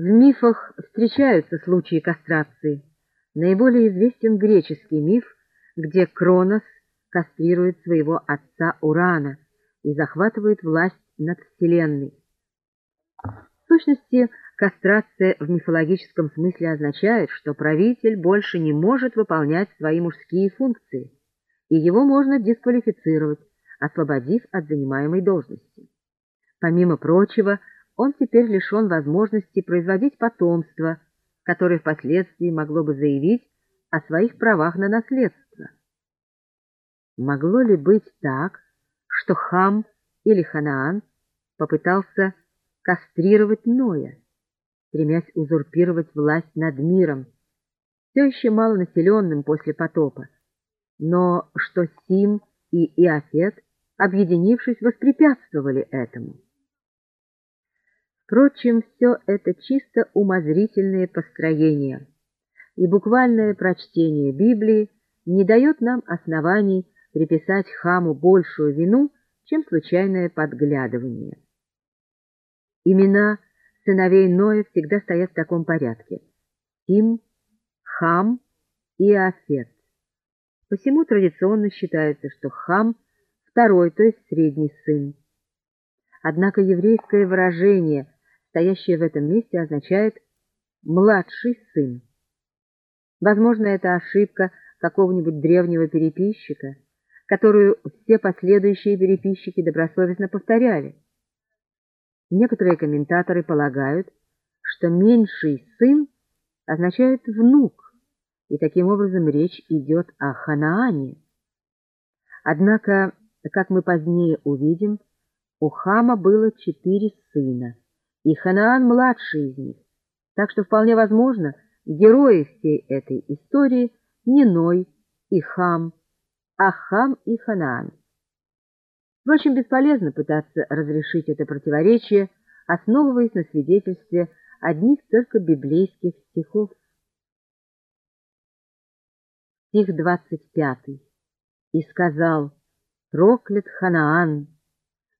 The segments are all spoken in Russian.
В мифах встречаются случаи кастрации. Наиболее известен греческий миф, где Кронос кастрирует своего отца Урана и захватывает власть над Вселенной. В сущности, кастрация в мифологическом смысле означает, что правитель больше не может выполнять свои мужские функции, и его можно дисквалифицировать, освободив от занимаемой должности. Помимо прочего, он теперь лишен возможности производить потомство, которое впоследствии могло бы заявить о своих правах на наследство. Могло ли быть так, что Хам или Ханаан попытался кастрировать Ноя, стремясь узурпировать власть над миром, все еще малонаселенным после потопа, но что Сим и Иофет, объединившись, воспрепятствовали этому. Впрочем, все это чисто умозрительные построения, и буквальное прочтение Библии не дает нам оснований приписать Хаму большую вину, чем случайное подглядывание. Имена сыновей Ноя всегда стоят в таком порядке. Сим, Хам и Афет. Посему традиционно считается, что Хам – второй, то есть средний сын. Однако еврейское выражение, стоящее в этом месте, означает «младший сын». Возможно, это ошибка какого-нибудь древнего переписчика, которую все последующие переписчики добросовестно повторяли. Некоторые комментаторы полагают, что меньший сын означает внук, и таким образом речь идет о Ханаане. Однако, как мы позднее увидим, у Хама было четыре сына, и Ханаан младший из них, так что вполне возможно, герои всей этой истории не Ной и Хам, а Хам и Ханаан. Впрочем, бесполезно пытаться разрешить это противоречие, основываясь на свидетельстве одних только библейских стихов. Стих 25. «И сказал, проклят Ханаан,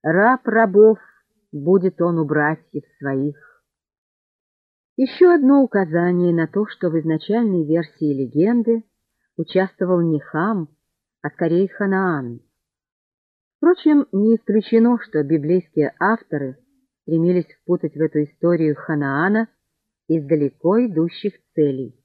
раб рабов будет он у братьев своих». Еще одно указание на то, что в изначальной версии легенды участвовал не Хам, а скорее Ханаан. Впрочем, не исключено, что библейские авторы стремились впутать в эту историю Ханаана из далеко идущих целей.